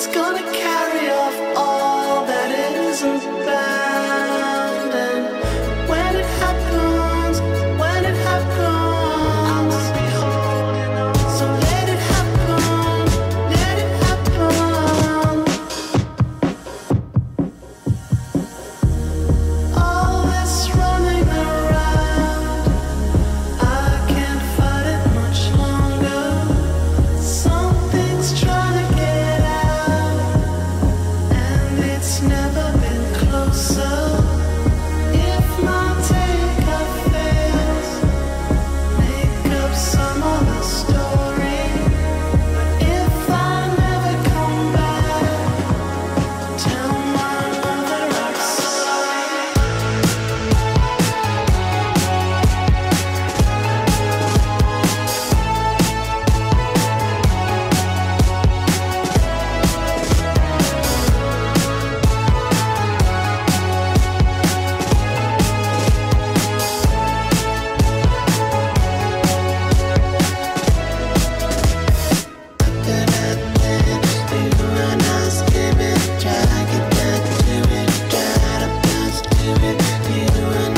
It's gonna carry off all that isn't bad. doing